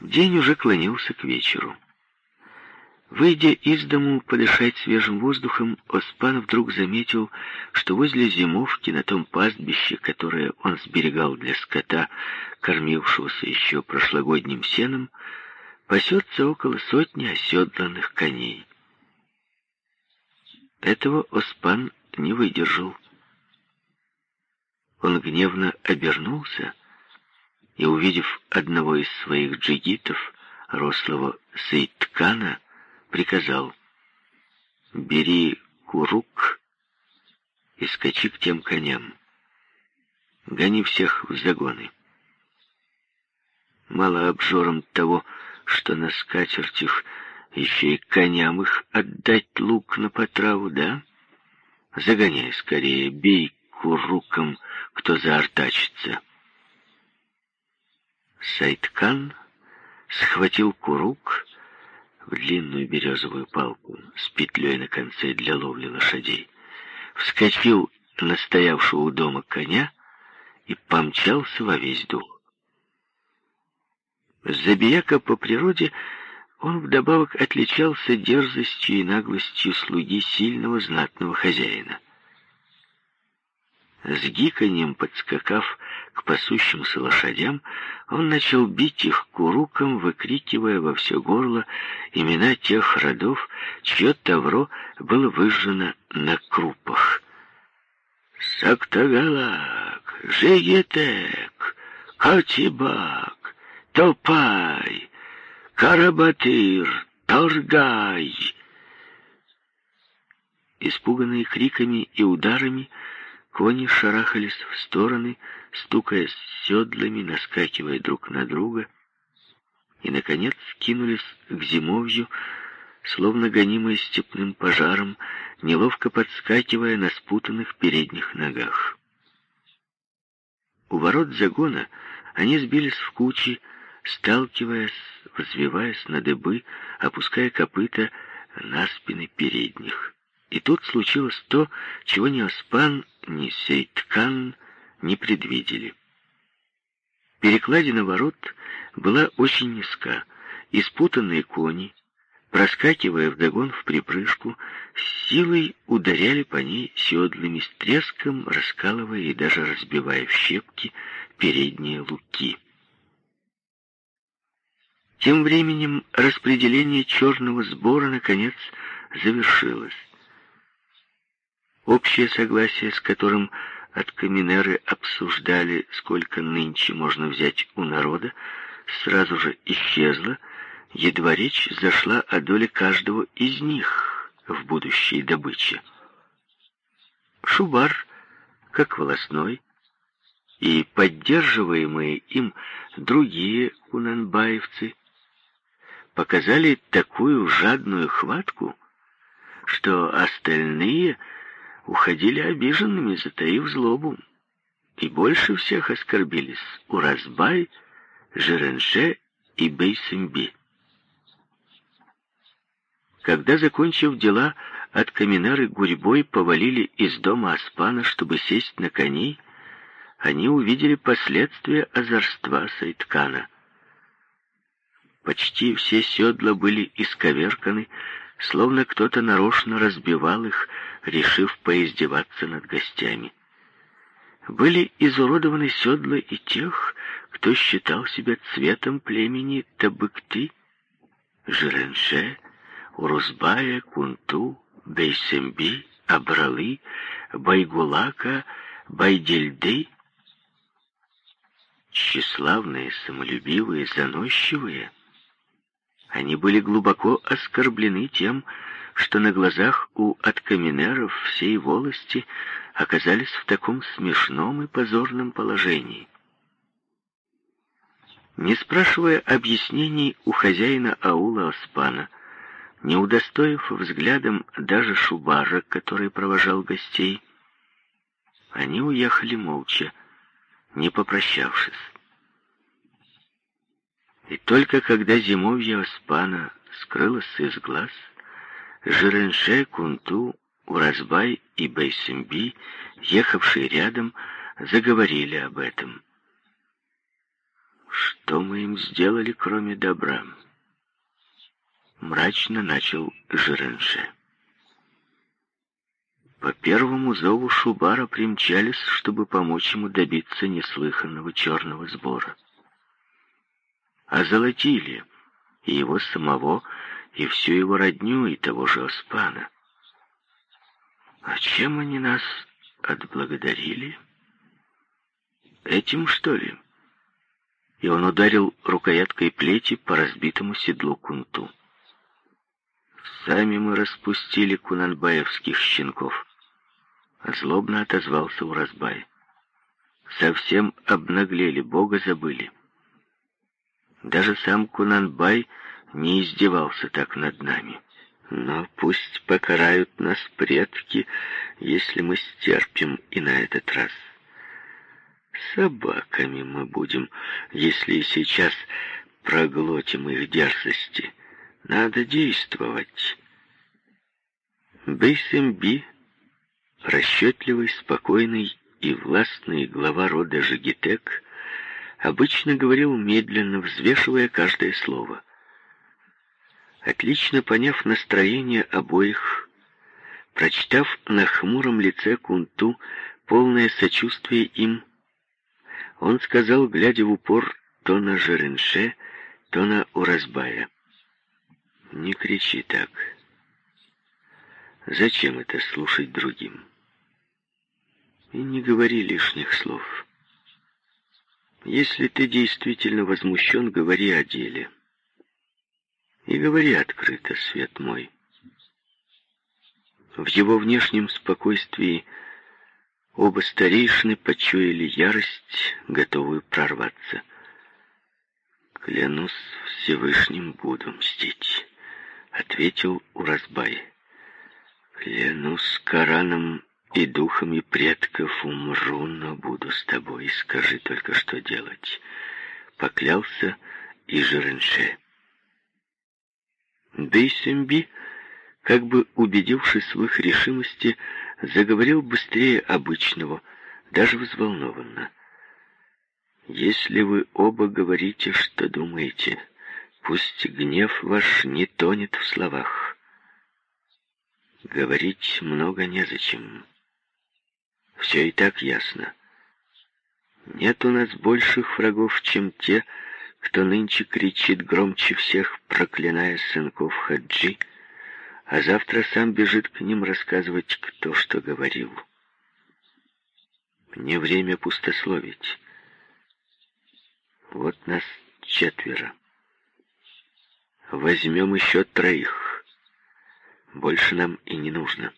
День уже клонился к вечеру. Выйдя из дому подышать свежим воздухом, Оспан вдруг заметил, что возле зимовки на том пастбище, которое он сберегал для скота, кормившегося еще прошлогодним сеном, пасется около сотни оседланных коней. Этого Оспан не выдержал. Он гневно обернулся и, увидев одного из своих джигитов, рослого Сейткана, приказал «Бери курук и скачи к тем коням. Гони всех в загоны. Мало обжорам того, что на скатертях еще и коням их отдать лук на потраву, да? Загоняй скорее, бей куруком, кто заортачится». Сайткан схватил курук в длинную березовую палку с петлей на конце для ловли лошадей, вскочил на стоявшего у дома коня и помчался во весь дух. Забияка по природе он вдобавок отличался дерзостью и наглостью слуги сильного знатного хозяина. С гиканьем подскакав к пасущимся лошадям, он начал бить их куруком, выкрикивая во все горло имена тех родов, чье тавро было выжжено на крупах. Сактагалак, Жегетек, Катибак, Топай, Карабатыр, Торгай. Испуганные криками и ударами, Кони шарахались в стороны, стукая седлами, наскакивая друг на друга, и, наконец, кинулись к зимовью, словно гонимые степным пожаром, неловко подскакивая на спутанных передних ногах. У ворот загона они сбились в кучи, сталкиваясь, взвиваясь на дыбы, опуская копыта на спины передних. И тут случилось то, чего ни Оспан, ни Сейткан не предвидели. Перекладина ворот была очень низка, и спутанные кони, проскакивая вдогон в припрыжку, с силой ударяли по ней седлами с треском, раскалывая и даже разбивая в щепки передние луки. Тем временем распределение черного сбора, наконец, завершилось. Общее согласие, с которым от Каминеры обсуждали, сколько нынче можно взять у народа, сразу же исчезло, едва речь зашла о доле каждого из них в будущей добыче. Шубар, как волосной, и поддерживаемые им другие кунанбаевцы показали такую жадную хватку, что остальные — уходили обиженными, затаив злобу. И больше всех оскорбились Уразбай, Жеренше и Бейсимби. Когда, закончив дела, от Каминары гурьбой повалили из дома Аспана, чтобы сесть на коней, они увидели последствия озорства Сайткана. Почти все седла были исковерканы, словно кто-то нарочно разбивал их, решив поиздеваться над гостями. Были изуродованы седла и тех, кто считал себя цветом племени Табыкты, Жиренше, Урузбая, Кунту, Бейсемби, Абралы, Байгулака, Байдельды. Тщеславные, самолюбивые, заносчивые — они были глубоко оскорблены тем, что на глазах у откаминеров всей волости оказались в таком смешном и позорном положении. Не спрашивая объяснений у хозяина аула Оспана, не удостоив взглядом даже Шубара, который провожал гостей, они уехали молча, не попрощавшись. И только когда зимовье Оспана скрылось из глаз, Жиренше, Кунту, Уразбай и Байсимби, ехавшие рядом, заговорили об этом. Что мы им сделали, кроме добра? Мрачно начал Жиренше. По первому зову Шубара примчались, чтобы помочь ему добиться неслыханного черного сбора. Озолотили и его самого, и всю его родню, и того же Оспана. А чем они нас отблагодарили? Этим, что ли? И он ударил рукояткой плети по разбитому седлу кунту. Сами мы распустили кунанбаевских щенков. Злобно отозвался Уразбай. Совсем обнаглели, Бога забыли. Даже сам Кунанбай не издевался так над нами. Но пусть покарают нас предки, если мы стерпим и на этот раз. Собаками мы будем, если и сейчас проглотим их дерзости. Надо действовать. Бейсемби, расчетливый, спокойный и властный глава рода Жигитек, обычно говорил медленно, взвешивая каждое слово. Отлично поняв настроение обоих, прочитав на хмуром лице Кунту полное сочувствие им, он сказал, глядя в упор то на Жеренше, то на Уразбая. Не кричи так. Зачем это слушать другим? И не говори лишних слов. Если ты действительно возмущен, говори о деле. И говори открыто, свет мой. В его внешнем спокойствии оба старейшины почуяли ярость, готовую прорваться. Клянусь Всевышним, буду мстить ответил Уразбай. Клянусь Кораном и духами предков умру, но буду с тобой, скажи только, что делать. Поклялся и Жиренше. Бейсемби, как бы убедившись в их решимости, заговорил быстрее обычного, даже взволнованно. «Если вы оба говорите, что думаете, Пусть гнев ваш не тонет в словах. Говорить много незачем. Все и так ясно. Нет у нас больших врагов, чем те, кто нынче кричит громче всех, проклиная сынков Хаджи, а завтра сам бежит к ним рассказывать, кто что говорил. Не время пустословить. Вот нас четверо. Возьмем еще троих. Больше нам и не нужно.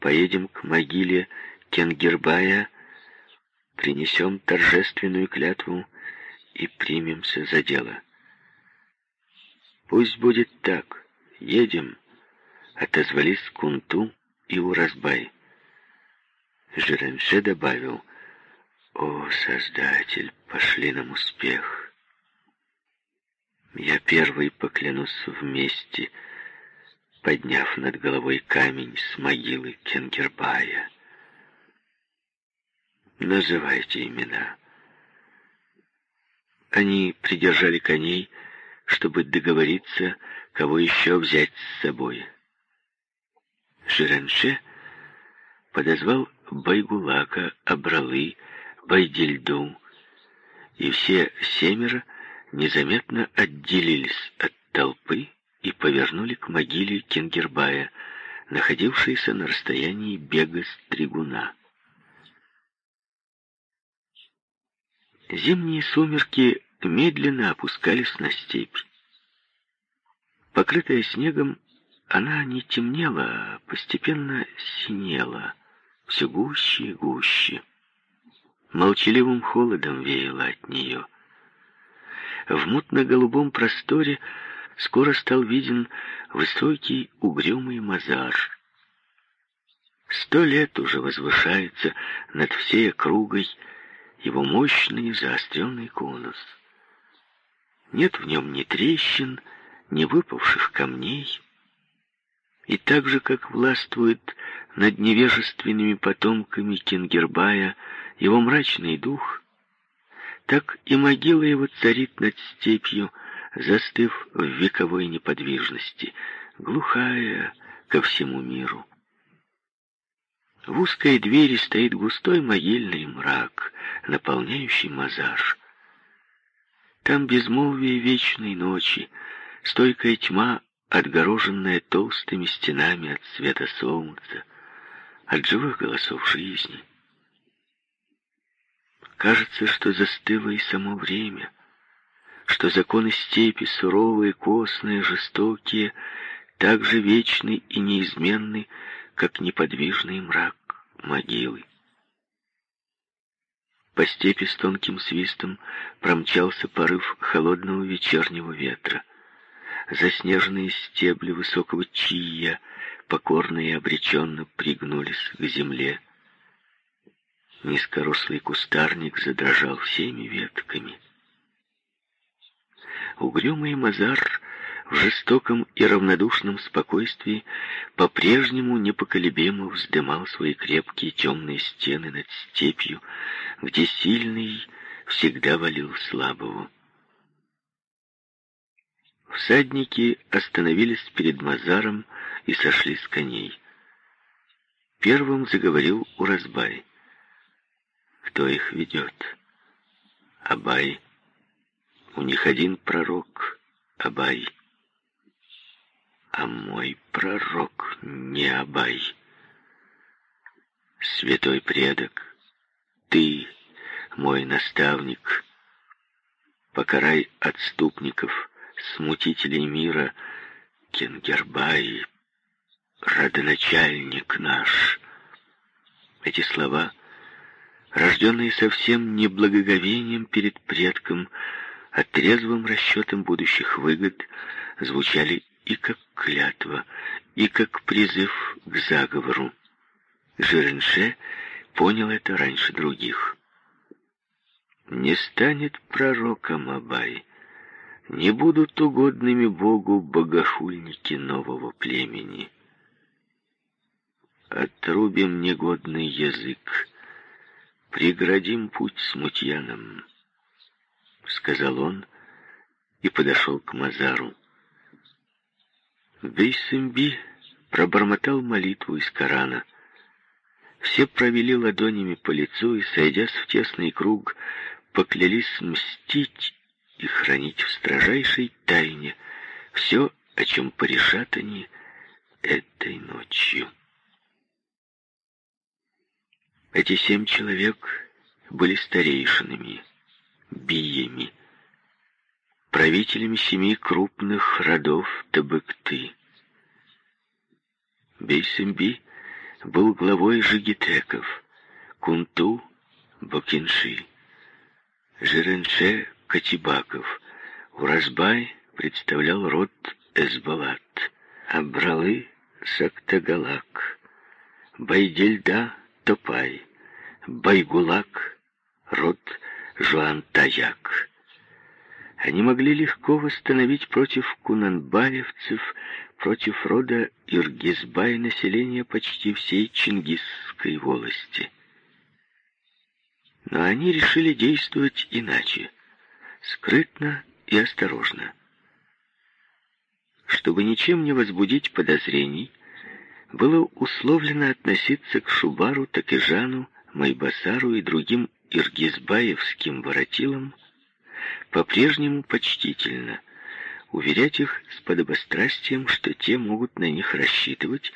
Поедем к могиле Кенгербая, принесем торжественную клятву и примемся за дело. Пусть будет так. Едем, отозвались Кунту и Уразбай. Жиренше добавил, «О, Создатель, пошли нам успех!» Я первый поклянусь вместе, подняв над головой камень с могилы Кенгербая. Называйте имена. Они придержали коней, чтобы договориться, кого еще взять с собой. Жиренше подозвал Байгулака, Абралы, Байдельду, и все семеро — незаметно отделились от толпы и повернули к могиле Кенгербая, находившейся на расстоянии бега стригуна. Зимние сумерки медленно опускались на степь. Покрытая снегом, она не темнела, а постепенно синела, все гуще и гуще. Молчаливым холодом веяло от нее — в мутно-голубом просторе скоро стал виден высокий угрюмый мазар. Сто лет уже возвышается над всей округой его мощный заостренный конус. Нет в нем ни трещин, ни выпавших камней. И так же, как властвует над невежественными потомками Кенгербая его мрачный дух, так и могила его царит над степью, застыв в вековой неподвижности, глухая ко всему миру. В узкой двери стоит густой могильный мрак, наполняющий мазаж. Там безмолвие вечной ночи, стойкая тьма, отгороженная толстыми стенами от света солнца, от живых голосов жизни. Кажется, что застыло и само время, что законы степи суровые, костные, жестокие, так же вечны и неизменны, как неподвижный мрак могилы. По степи с тонким свистом промчался порыв холодного вечернего ветра. Заснеженные стебли высокого чия покорно и обреченно пригнулись к земле. Низкорослый кустарник задрожал всеми ветками. Угрюмый Мазар в жестоком и равнодушном спокойствии по-прежнему непоколебимо вздымал свои крепкие темные стены над степью, где сильный всегда валил слабого. Всадники остановились перед Мазаром и сошли с коней. Первым заговорил Уразбай. Кто их ведет? Абай. У них один пророк, Абай. А мой пророк не Абай. Святой предок, ты, мой наставник, покарай отступников, смутителей мира, Кенгербай, родоначальник наш. Эти слова — рожденные совсем не благоговением перед предком, а трезвым расчетом будущих выгод, звучали и как клятва, и как призыв к заговору. Жиренше понял это раньше других. Не станет пророком Абай, не будут угодными Богу богохульники нового племени. Отрубим негодный язык, преградим путь смутьянам», — сказал он и подошел к Мазару. Бейсемби пробормотал молитву из Корана. Все провели ладонями по лицу и, сойдясь в тесный круг, поклялись мстить и хранить в строжайшей тайне все, о чем порешат они этой ночью. Эти семь человек были старейшинами, биями, правителями семи крупных родов Табыкты. Бейсемби был главой жигитеков, Кунту — Бокинши, Жиренше — Катибаков, Уразбай представлял род Эсбалат, Абралы — Сактагалак, Байдельда — Топай, Байгулак, род Жуантаяк. Они могли легко восстановить против кунанбаевцев, против рода Иргизбай население почти всей Чингисской волости. Но они решили действовать иначе, скрытно и осторожно. Чтобы ничем не возбудить подозрений, было условлено относиться к Шубару, Такижану, Майбасару и другим иргизбаевским воротилам по-прежнему почтительно, уверять их с подобострастием, что те могут на них рассчитывать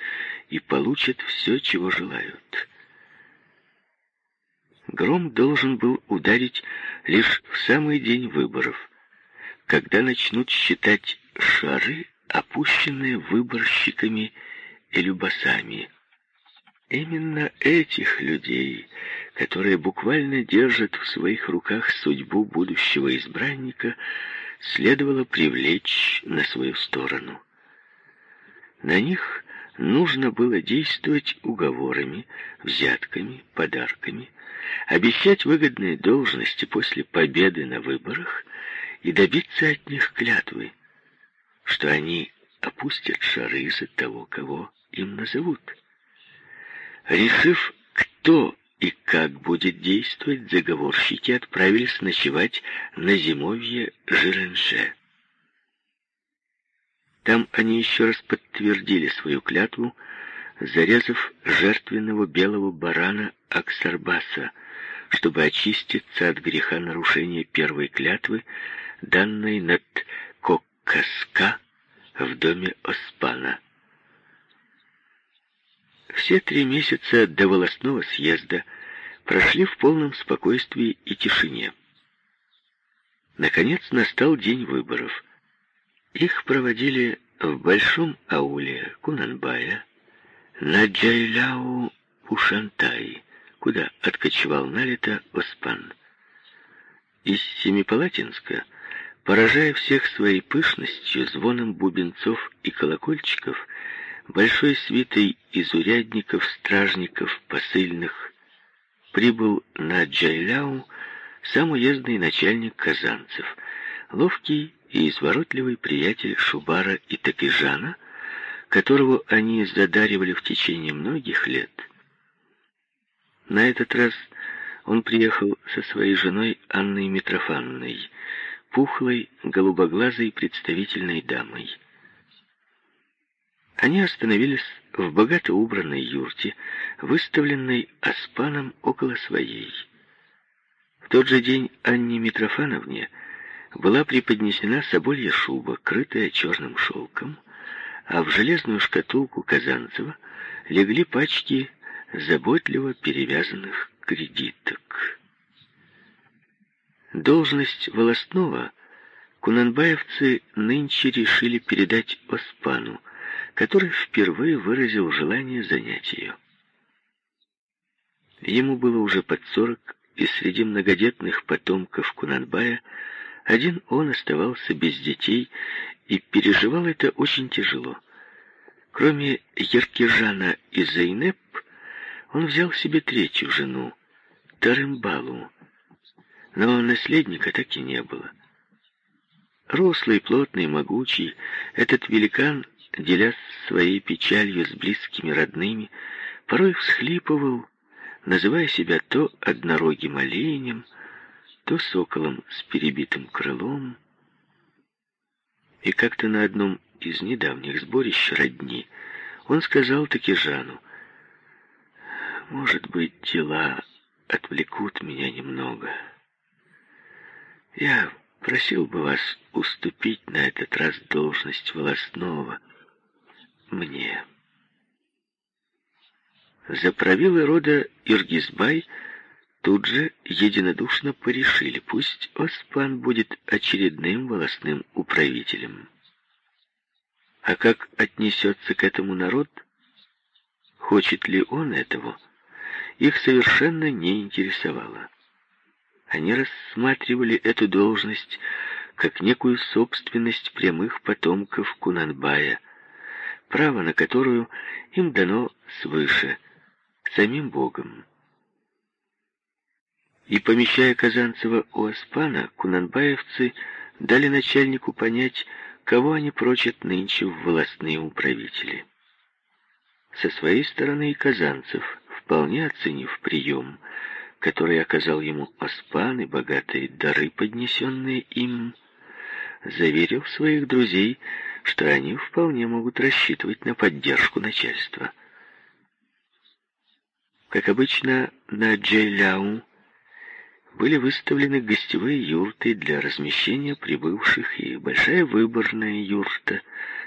и получат все, чего желают. Гром должен был ударить лишь в самый день выборов, когда начнут считать шары, опущенные выборщиками и любосами. Именно этих людей, которые буквально держат в своих руках судьбу будущего избранника, следовало привлечь на свою сторону. На них нужно было действовать уговорами, взятками, подарками, обещать выгодные должности после победы на выборах и добиться от них клятвы, что они опустят шары за того, кого им назовут. Решив, кто и как будет действовать, заговорщики отправились ночевать на зимовье Жиренше. Там они еще раз подтвердили свою клятву, зарезав жертвенного белого барана Аксарбаса, чтобы очиститься от греха нарушения первой клятвы, данной над Коккаска в доме Оспана. Все три месяца до волосного съезда прошли в полном спокойствии и тишине. Наконец настал день выборов. Их проводили в большом ауле Кунанбая на Джайляу Пушантай, куда откочевал налито Оспан. Из Семипалатинска, поражая всех своей пышностью, звоном бубенцов и колокольчиков, большой свитой из урядников, стражников, посыльных, прибыл на Джайляу сам уездный начальник казанцев, ловкий и изворотливый приятель Шубара и Такижана, которого они задаривали в течение многих лет. На этот раз он приехал со своей женой Анной Митрофанной, пухлой, голубоглазой представительной дамой. Они остановились в богато убранной юрте, выставленной Аспаном около своей. В тот же день Анне Митрофановне была преподнесена соболья шуба, крытая черным шелком, а в железную шкатулку Казанцева легли пачки заботливо перевязанных кредиток. Должность волостного кунанбаевцы нынче решили передать Оспану, который впервые выразил желание занять ее. Ему было уже под сорок, и среди многодетных потомков Кунанбая один он оставался без детей и переживал это очень тяжело. Кроме Еркежана и Зейнеп, он взял себе третью жену, Тарымбалу, но наследника так и не было. Рослый, плотный, могучий, этот великан делясь своей печалью с близкими родными, порой всхлипывал, называя себя то однорогим оленем, то соколом с перебитым крылом. И как-то на одном из недавних сборищ родни он сказал таки Жану, «Может быть, дела отвлекут меня немного. Я просил бы вас уступить на этот раз должность волосного, мне. За правилы рода Иргизбай тут же единодушно порешили, пусть Оспан будет очередным волосным управителем. А как отнесется к этому народ, хочет ли он этого, их совершенно не интересовало. Они рассматривали эту должность как некую собственность прямых потомков Кунанбая – право на которую им дано свыше, самим Богом. И помещая Казанцева у Аспана, кунанбаевцы дали начальнику понять, кого они прочат нынче в волосные управители. Со своей стороны и Казанцев, вполне оценив прием, который оказал ему Аспан и богатые дары, поднесенные им, заверил своих друзей, что они вполне могут рассчитывать на поддержку начальства. Как обычно, на Джейляу были выставлены гостевые юрты для размещения прибывших и большая выборная юрта,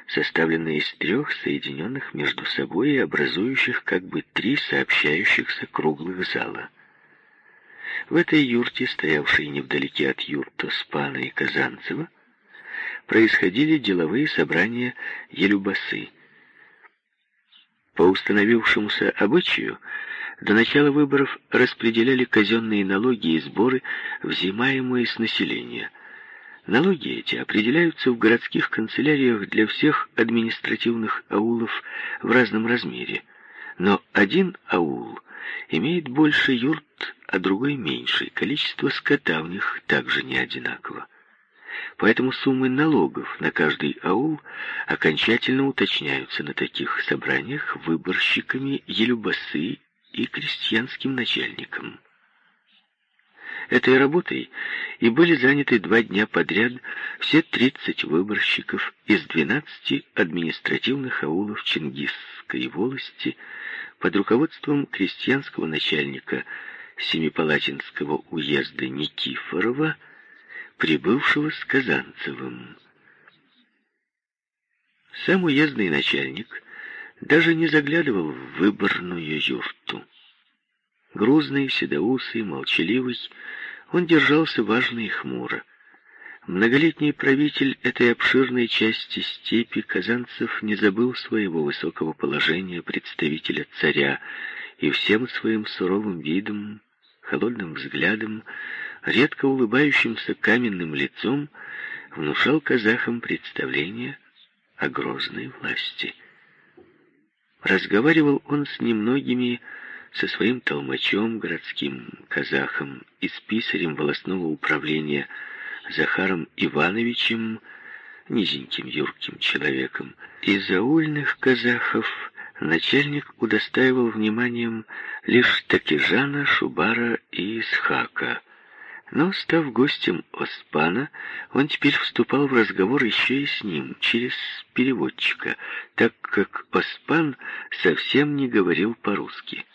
составленная из трех соединенных между собой и образующих как бы три сообщающихся круглых зала. В этой юрте, стоявшей невдалеке от юрта Спана и Казанцева, происходили деловые собрания Елюбасы. По установившемуся обычаю, до начала выборов распределяли казенные налоги и сборы, взимаемые с населения. Налоги эти определяются в городских канцеляриях для всех административных аулов в разном размере. Но один аул имеет больше юрт, а другой меньше. Количество скота в них также не одинаково. Поэтому суммы налогов на каждый аул окончательно уточняются на таких собраниях выборщиками Елюбасы и крестьянским начальникам. Этой работой и были заняты два дня подряд все 30 выборщиков из 12 административных аулов Чингисской волости под руководством крестьянского начальника Семипалатинского уезда Никифорова, прибывшего с Казанцевым. Сам уездный начальник даже не заглядывал в выборную юрту. Грузный, седоусый, молчаливый, он держался важно и хмуро. Многолетний правитель этой обширной части степи Казанцев не забыл своего высокого положения представителя царя и всем своим суровым видом, холодным взглядом, редко улыбающимся каменным лицом внушал казахам представление о грозной власти. Разговаривал он с немногими, со своим толмачом, городским казахом и с писарем волосного управления Захаром Ивановичем, низеньким юрким человеком. Из аульных казахов начальник удостаивал вниманием лишь Такижана, Шубара и Исхака — но, став гостем Оспана, он теперь вступал в разговор еще и с ним, через переводчика, так как Оспан совсем не говорил по-русски.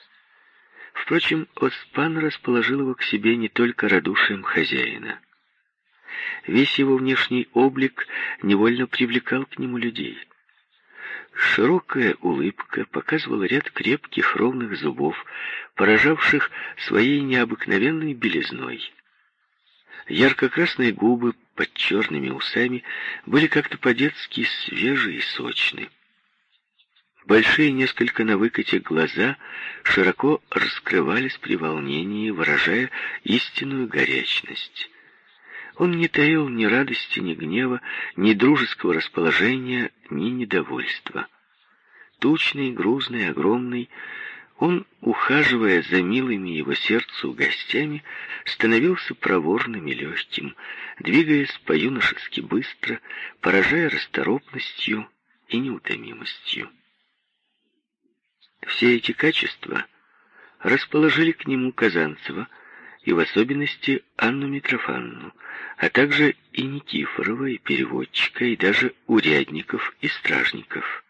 Впрочем, Оспан расположил его к себе не только радушием хозяина. Весь его внешний облик невольно привлекал к нему людей. Широкая улыбка показывала ряд крепких ровных зубов, поражавших своей необыкновенной белизной. Ярко-красные губы под черными усами были как-то по-детски свежие и сочны. Большие, несколько на выкате глаза широко раскрывались при волнении, выражая истинную горячность. Он не таил ни радости, ни гнева, ни дружеского расположения, ни недовольства. Тучный, грузный, огромный, он, ухаживая за милыми его сердцу гостями, становился проворным и легким, двигаясь по-юношески быстро, поражая расторопностью и неутомимостью. Все эти качества расположили к нему Казанцева, и в особенности Анну Митрофанну, а также и Никифорова, и переводчика, и даже урядников и стражников.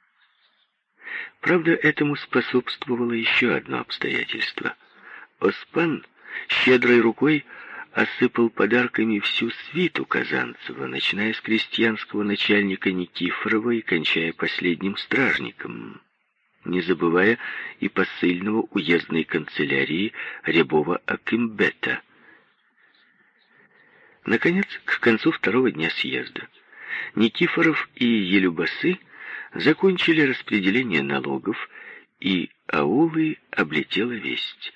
Правда, этому способствовало еще одно обстоятельство. Оспан щедрой рукой осыпал подарками всю свиту Казанцева, начиная с крестьянского начальника Никифорова и кончая последним стражником, не забывая и посыльного уездной канцелярии Рябова Акимбета. Наконец, к концу второго дня съезда, Никифоров и Елюбасы закончили распределение налогов, и аулы облетела весть.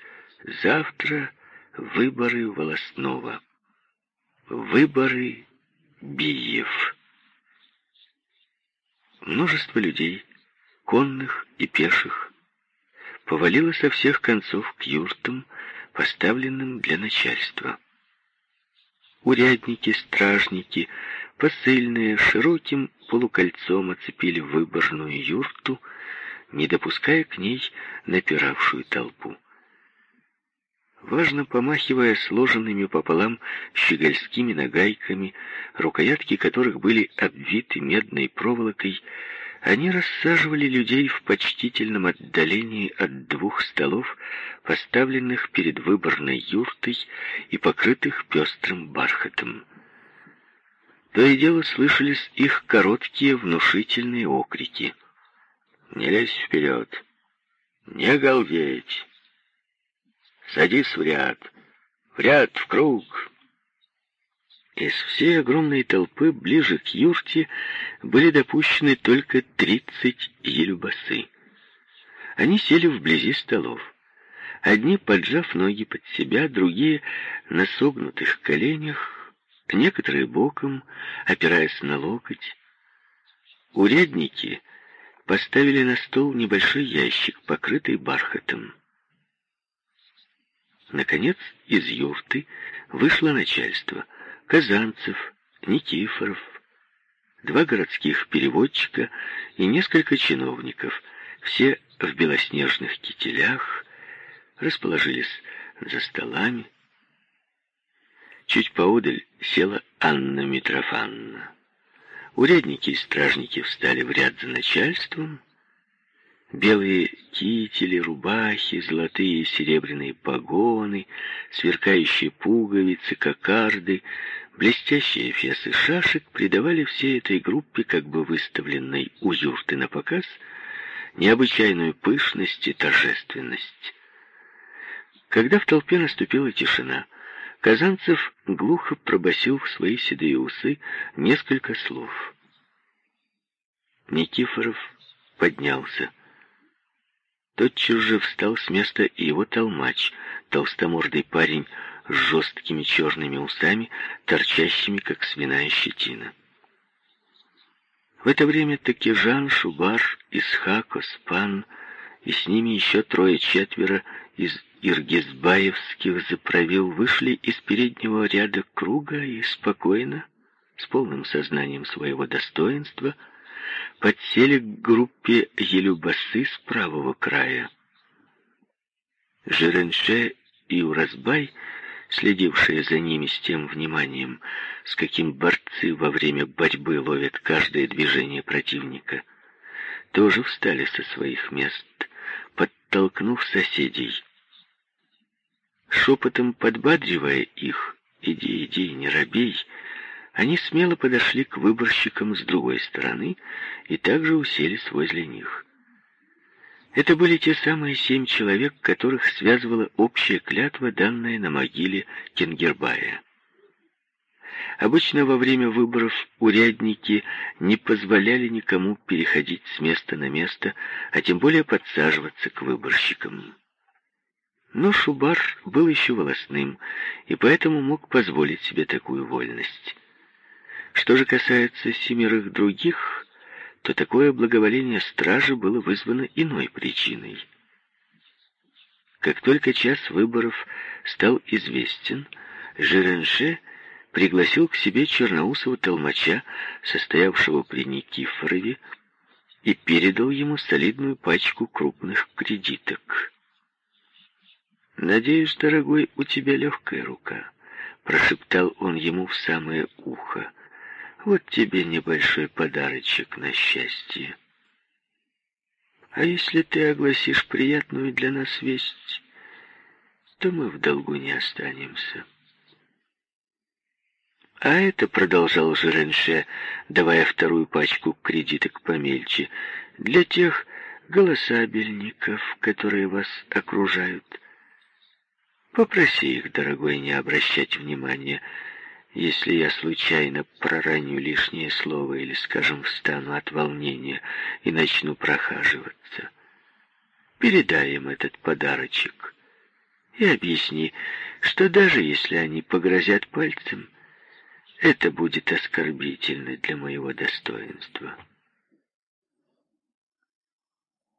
Завтра выборы волосного. Выборы Биев. Множество людей, конных и пеших, повалило со всех концов к юртам, поставленным для начальства. Урядники, стражники, посыльные широким полукольцом оцепили выборную юрту, не допуская к ней напиравшую толпу. Важно помахивая сложенными пополам щегольскими нагайками, рукоятки которых были обвиты медной проволокой, они рассаживали людей в почтительном отдалении от двух столов, поставленных перед выборной юртой и покрытых пестрым бархатом. То и дело слышались их короткие внушительные окрики. «Не лезь вперед! Не галветь! Садись в ряд! В ряд, в круг!» Из всей огромной толпы ближе к юрте были допущены только тридцать елюбасы. Они сели вблизи столов. Одни, поджав ноги под себя, другие на согнутых коленях, некоторые боком, опираясь на локоть. Урядники поставили на стол небольшой ящик, покрытый бархатом. Наконец, из юрты вышло начальство. Казанцев, Никифоров, два городских переводчика и несколько чиновников, все в белоснежных кителях, расположились за столами. Чуть поодаль села Анна Митрофанна. Урядники и стражники встали в ряд за начальством. Белые кители, рубахи, золотые и серебряные погоны, сверкающие пуговицы, кокарды, блестящие фесы шашек придавали всей этой группе, как бы выставленной у юрты на показ, необычайную пышность и торжественность. Когда в толпе наступила тишина, Казанцев глухо пробасил в свои седые усы несколько слов. Никифоров поднялся. Тотчас же встал с места и его толмач, толстомордый парень с жесткими черными усами, торчащими, как свиная щетина. В это время Такижан, Шубар, Исхак, Оспан и с ними еще трое-четверо из Иргизбаевских заправил вышли из переднего ряда круга и спокойно, с полным сознанием своего достоинства, подсели к группе Елюбасы с правого края. Жеренше и Уразбай, следившие за ними с тем вниманием, с каким борцы во время борьбы ловят каждое движение противника, тоже встали со своих мест, подтолкнув соседей шепотом подбадривая их, «Иди, иди, не робей», они смело подошли к выборщикам с другой стороны и также уселись возле них. Это были те самые семь человек, которых связывала общая клятва, данная на могиле Кенгербая. Обычно во время выборов урядники не позволяли никому переходить с места на место, а тем более подсаживаться к выборщикам. Но Шубар был еще волосным, и поэтому мог позволить себе такую вольность. Что же касается семерых других, то такое благоволение стражи было вызвано иной причиной. Как только час выборов стал известен, Жеренше пригласил к себе черноусого толмача, состоявшего при Никифорове, и передал ему солидную пачку крупных кредиток. «Надеюсь, дорогой, у тебя легкая рука», — прошептал он ему в самое ухо. «Вот тебе небольшой подарочек на счастье. А если ты огласишь приятную для нас весть, то мы в долгу не останемся». «А это», — продолжал Жеренше, давая вторую пачку кредиток помельче, «для тех голосабельников, которые вас окружают». Попроси их, дорогой, не обращать внимания, если я случайно прораню лишнее слово или, скажем, встану от волнения и начну прохаживаться. Передай им этот подарочек и объясни, что даже если они погрозят пальцем, это будет оскорбительно для моего достоинства».